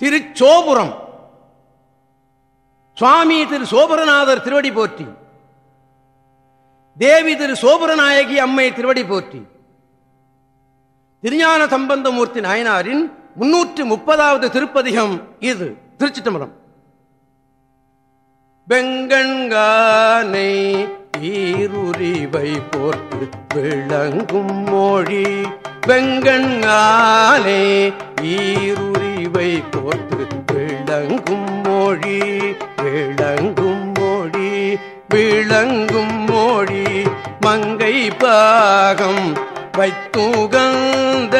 திருச்சோபுரம். சுவாமி திரு சோபரநாதர் திருவடி போற்றி. தேவி திரு சோபரநாயகி அம்மை திருவடி போற்றி. திருஞான சம்பந்தமூர்த்தி நாயனாரின் முன்னூற்று முப்பதாவது திருப்பதிகம் இது திருச்சிட்டம்பரம் பெங்கண்கானை ஈருரிவை போர்த்து விளங்கும் மொழி வெங்கண்ணாலே ஈருரிவை போர்த்து விளங்கும் மொழி விளங்கும் மொழி விளங்கும் மொழி மங்கை பாகம் வைத்துகந்த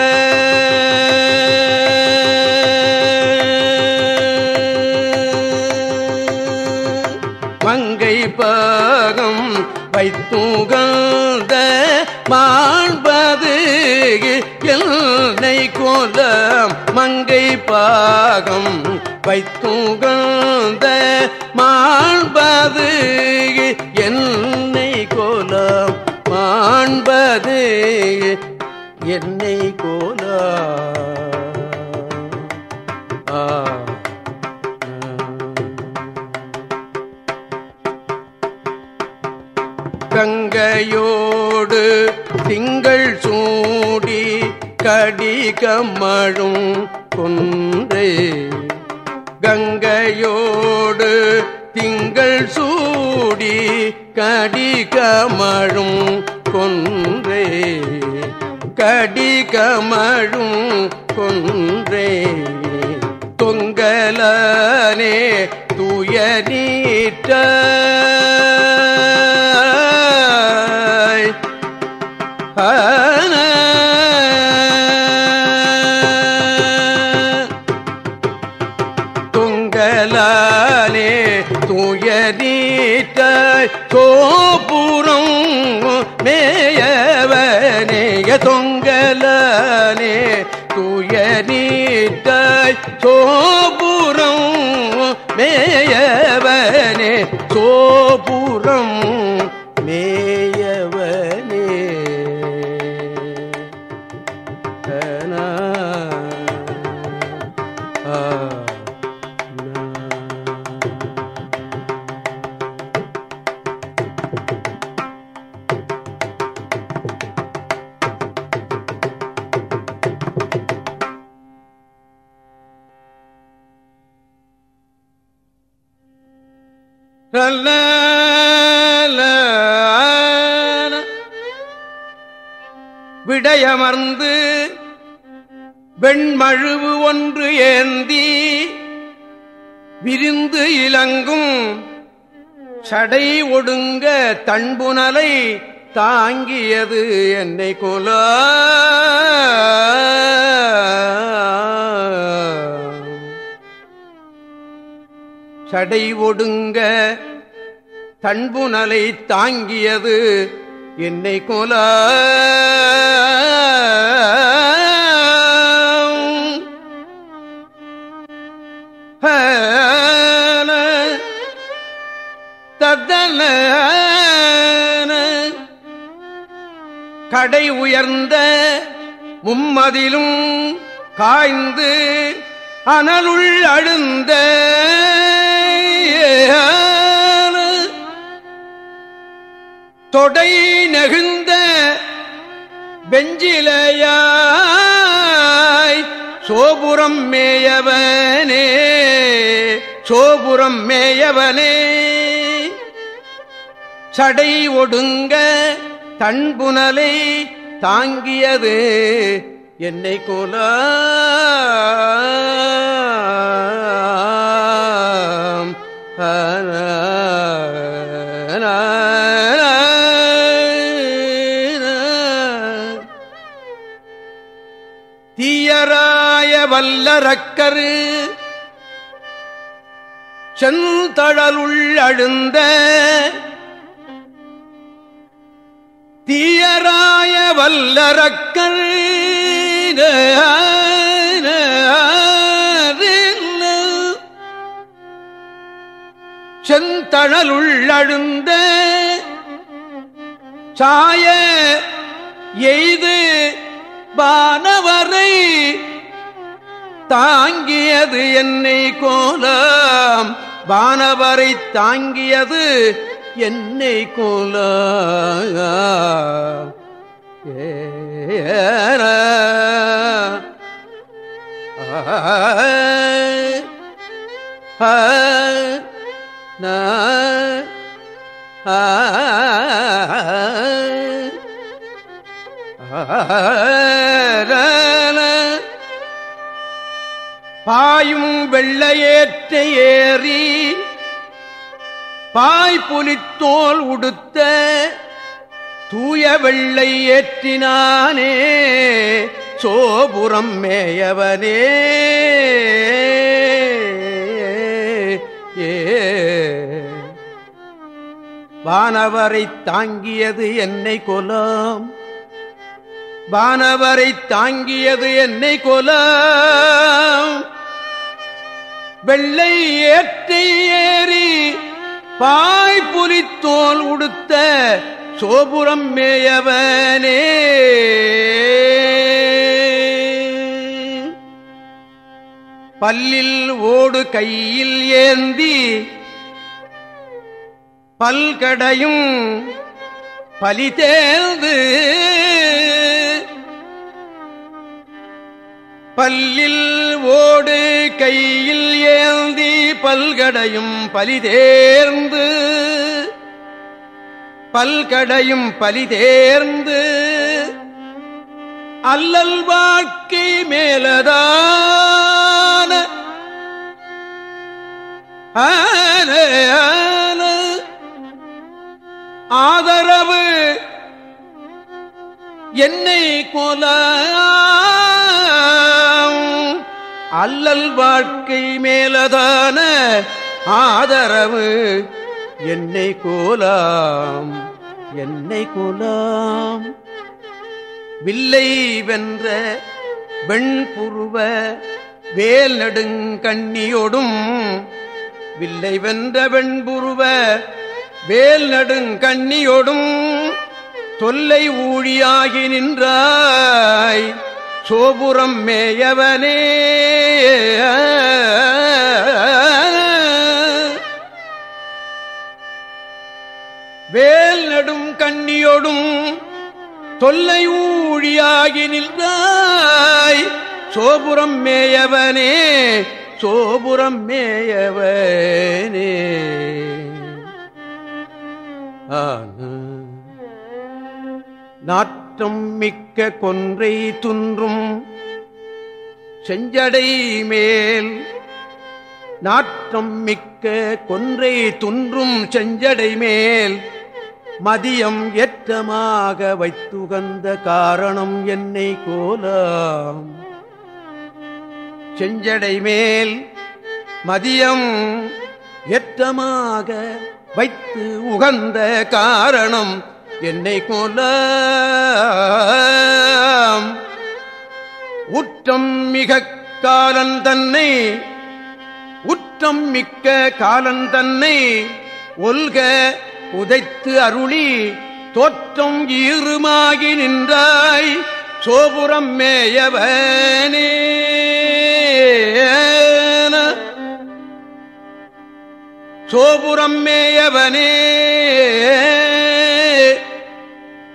எல்லை மங்கை பாகம் வைத்துகந்த மாண்பது என்னை கோலம். மாண்பது என்னை கோலம். கடிகமழும் கொன்றே. கங்கையோடு திங்கள் சூடி கடிகமழும் கொன்றே. கடிகமழும் கொன்றே. தொங்கலானே தூய நீற்ற சோபுரம் வெண்மழுவு ஒன்று ஏந்தி விரிந்து இலங்கும் சடை ஒடுங்க தன்புணலை தாங்கியது என்னை கொல. சடை ஒடுங்க தன்புணலை தாங்கியது என்னை கொல. தத்தன கடை உயர்ந்த மும்மதிலும் காய்ந்து அனலுள் அழுந்த தொடை நெகிழ்ந்த பெஞ்சிலையாய் சோபுரம் மேயவனே. சோபுரம் மேயவனே. சடை ஒடுங்க தன்புணலை தாங்கியது என்னை கோல. தீயராய வல்லரக்கரு செந்தழலுள் அழுந்த தீயராய வல்லரக்கல் செந்தழலுள் அழுந்த சாய எய்து பானவரை தாங்கியது என்னை கோலாம். வானவரை தாங்கியது என்னை கோலம் ஏன பாயும் வெள்ளையேற்ற ஏறி பாய் புலித்தோல் உடுத்த தூய வெள்ளை ஏற்றினானே சோபுரம் மேயவனே. ஏ. வானவரை தாங்கியது என்னை கொலாம். வானவரை தாங்கியது என்னை கொலாம். வெள்ளை ஏற்றி ஏறி பாய் புலித்தோல் உடுத்த சோபுரம் மேயவனே. பல்லில் ஓடு கையில் ஏந்தி பல்கடையும் பலி தேர்ந்து பல்லில் ஓடு கையில் பல்கடையும் பலிதேர்ந்து பல்கடையும் பலிதேர்ந்து அல்லல் வாக்கி மேலதான ஆதரவு என்னை கொலா அல்லல் வாழ்க்கை மேலதான ஆதரவு. என்னை கோலாம் என்னை கோலாம். வில்லை வென்ற வெண்புருவ வேல் நெடுங்கண்ணியோடும் வில்லை வென்ற வெண்புருவ வேல் நெடுங்கண்ணியோடும் தொல்லை ஊழியாகி நின்றாய். சோபுரம் மேயவனே. வேல் நடும் கண்ணியோடும் தொல்லை ஊழியாகி நின்றாய் சோபுரம் மேயவனே சோபுரம் மேயவனே. ஆன மாற்றம் மிக்க கொன்றை துன்றும் செஞ்சடை மேல். நாற்றம் மிக்க கொன்றை துன்றும் செஞ்சடை மேல். மதியம் ஏற்றமாக வைத்துகந்த காரணம் என்னை கோலாம். செஞ்சடை மேல் மதியம் ஏற்றமாக வைத்து உகந்த காரணம் என்னை கொல உற்றம் மிக காலன் தன்னை உற்றம் மிக்க காலன் தன்னை ஒல்க உதைத்து அருளி தோற்றம் ஈருமாகி நின்றாய் சோபுரம் மேயவனே. சோபுரம் மேயவனே.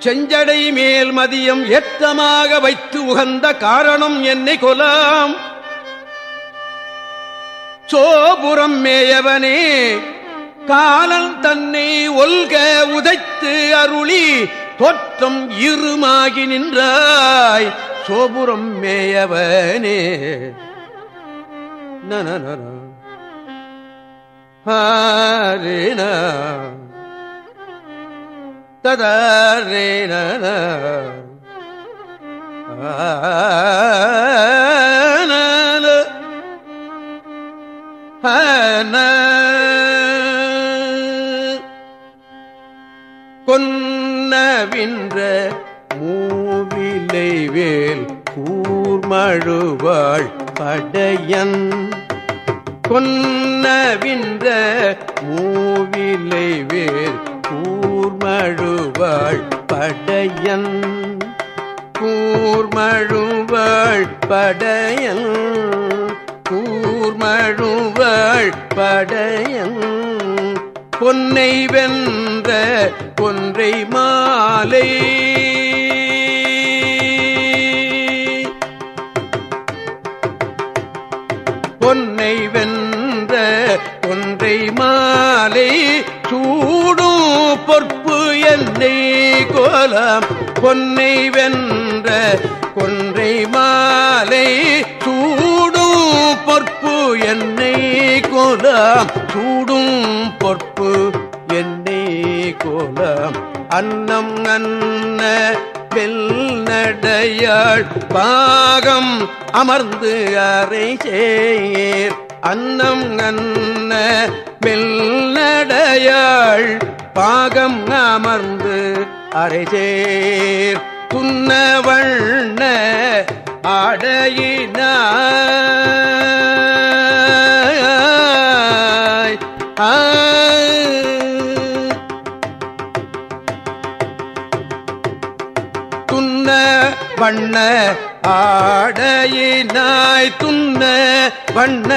செஞ்சடை மேல் மதியம் ஏற்றமாக வைத்து உகந்த காரணம் என்னை கொலாம். சோபுரம் மேயவனே காலன் தன்னை ஒல்க உதைத்து அருளி தோற்றம் இருமாகி நின்றாய். சோபுரம் மேயவனே நன ஹரிணா ததரேன கொன்னவின்ற மூவிலை வேல் கூர்மழுவாள் படையன். கொன்னவின்ற மூவிலை வேல் கூர்மழுவாள் படையன். கூர்மழுவாள் படையன். கூர்மழுவாள் படையன். பொன்னை வென்ற பொன்றை மாலை. பொன்னை வென்ற கொன்றை கோலம் பொன்னை வென்ற கொன்றை மாலை சூடும் பொற்பு என்னை கோலம் சூடும் பொற்பு என்னை கோலம். அன்னம் அன்ன வெல் நடையாள் பாகம் அமர்ந்து அறை சேர். அன்னம் அன்ன மெல்லடையாள் பாகம் அமர்ந்து அரைசேர் துன்ன வண்ண ஆடையினாய். ஆ. துன்ன வண்ண ஆடையினாய் துண்ண வண்ண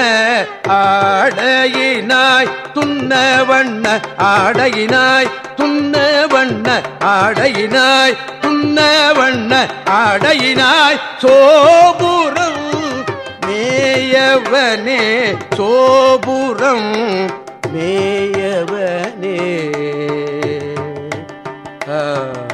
ஆடையினாய் துண்ண வண்ண ஆடையினாய் துண்ண வண்ண ஆடையினாய் துண்ண வண்ண ஆடையினாய் சோபுரம் மேயவனே சோபுரம் மேயவனே. ஆ.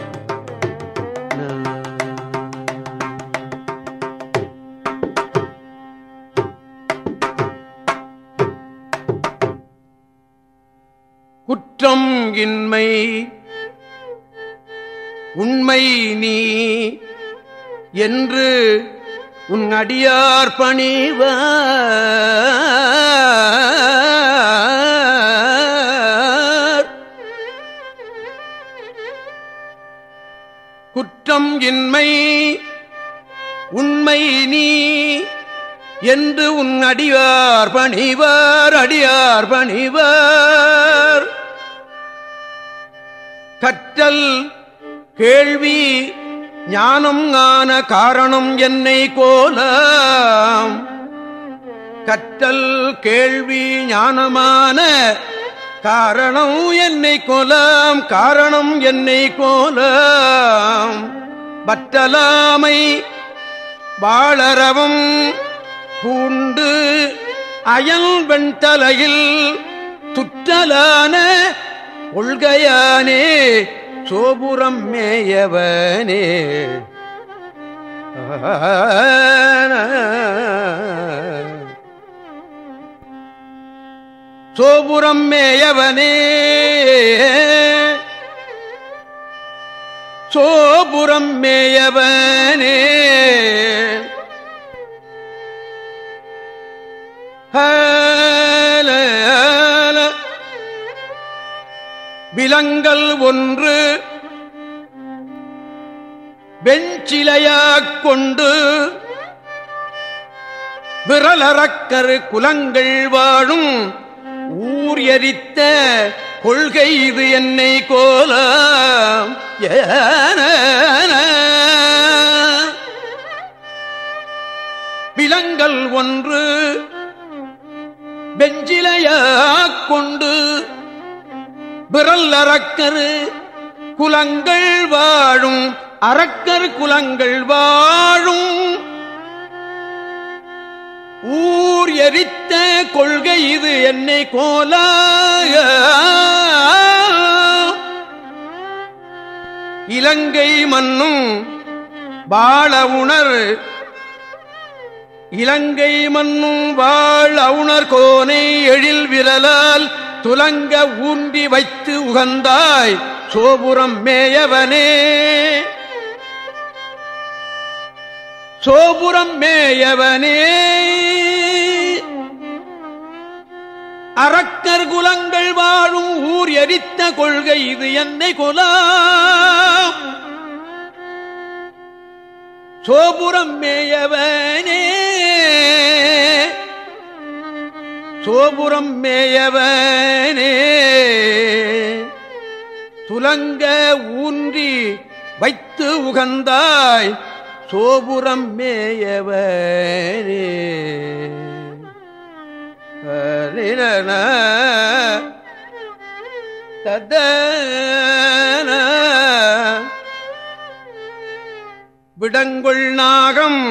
குற்றம் இன்மை. உண்மை நீ. என்று உன் அடியார் பணிவார். குற்றம் இன்மை. உண்மை நீ. என்று உன் அடியார் பணிவார் அடியார் பணிவார். கற்றல் கேள்வி ஞானம் ஞான காரணம் என்னை கோல கற்றல் கேள்வி ஞானமான காரணம் என்னை கோலாம் காரணம் என்னை கோலாம் பற்றலாமை வாழறவும் பூண்டு அயல் வெண்தலையில் துற்றலான ஒள்கையானே சோபுரம் மேயவனே. சோபுரம் மேயவனே. சோபுரம் மேயவனே. தங்கள் ஒன்று வெஞ்சிலையாக் கொண்டு விரலறக்கரு குலங்கள் வாழும் ஊர் எரித்த கொள்கை இது என்னை கோலாம் ஏன விலங்கல் ஒன்று வெஞ்சிலையாக் கொண்டு பிறல் அறக்கரு குலங்கள் வாழும் அறக்கர் குலங்கள் வாழும். ஊர் எரித்த கொள்கை இது என்னை கோலாய. இலங்கை மண்ணும் வாழ உணர். இலங்கை மண்ணும் வாழ் அவுணர் கோனை எழில் விரலால் துலங்க ஊன்றி வைத்து உகந்தாய் சோபுரம் மேயவனே. சோபுரம் மேயவனே. அரக்கர் குலங்கள் வாழும் ஊர் எரித்த கொள்கை இது என்னை குலாம். சோபுரம் மேயவனே. சோபுரம் மேயவனே துலங்க ஊன்றி வைத்து உகந்தாய் சோபுரம் மேயவனே. தத விடங்கொள் நாகம்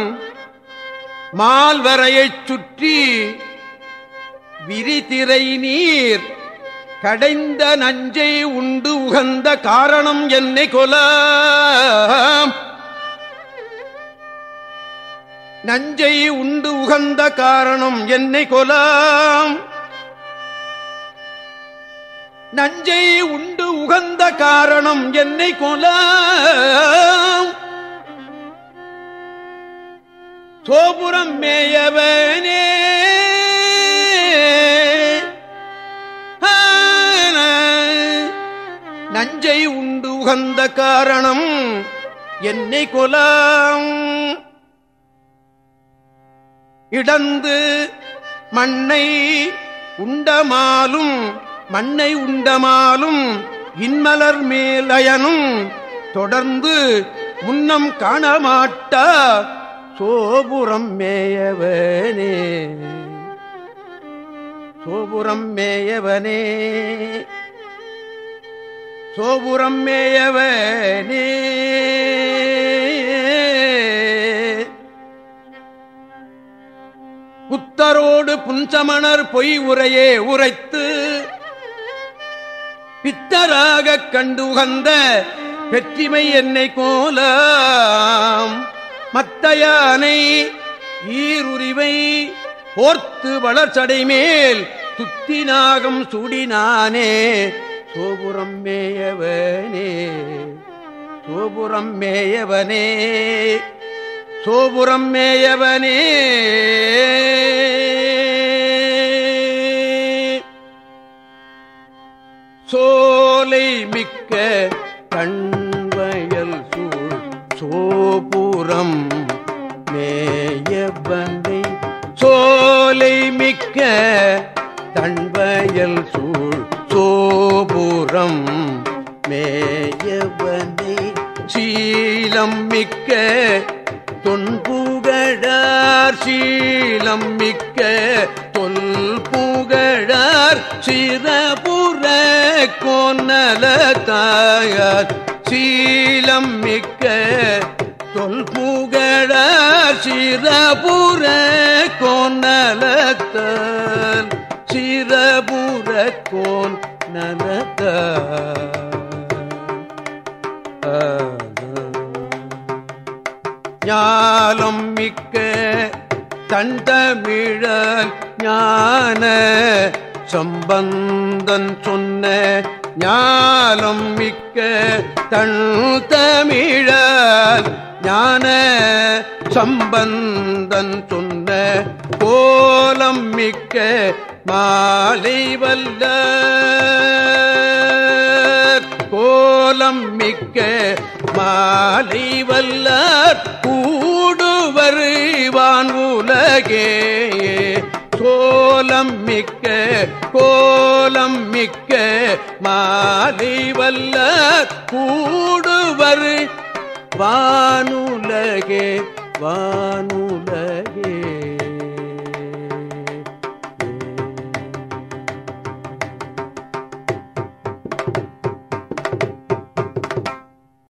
மால்வரையைச் சுற்றி விரிதிரை நீர் கடைந்த நஞ்சை உண்டு உகந்த காரணம் என்னை கொல. நஞ்சை உண்டு உகந்த காரணம் என்னை கொலாம் நஞ்சை உண்டு உகந்த காரணம் என்னை கொலாம் சோபுரம் மேயவனே உகந்த காரணம் என்னை கொலாம். இடந்து மண்ணை உண்டமாலும் மண்ணை உண்டமாலும் இன்மலர் மேலயனும் தொடர்ந்து முன்னம் காணமாட்டா சோபுரம் மேயவனே. சோபுரம் மேயவனே. சோபுரம் மேயவனே புத்தரோடு புஞ்சமணர் பொய் உரையே உரைத்து பித்தராகக் கண்டு உகந்த வெற்றிமை என்னை கோலாம். மத்தையானை ஈருரிவை போர்த்து வளர்ச்சடை மேல் துத்தினாகம் சுடினானே. சோபுரம் மேயவனே சோபுரம் மேயவனே சோபுரம் மேயவனே. சோலை மிக்க கண்வயல் சூழ் சோ மிக்க தொன்புகழார் சீலம் மிக்க தொல்புகழார் சிதபுர கோன்னல தாயார் சீலம் மிக்க தொல்புகழார் சிறபுற சம்பந்தன் சொன்ன ஞாலம் மிக்க தன் தமிழல் ஞான சம்பந்தன் சொன்ன கோலம் மிக்க மாலை வல்ல கோலம் மிக்க மாலை வல்லார். கூடுவர் வான் உலகே. கோலம் மிக்க கோலம் மிக்க மாலை கூடுவர். வானுலகே வானுலகே.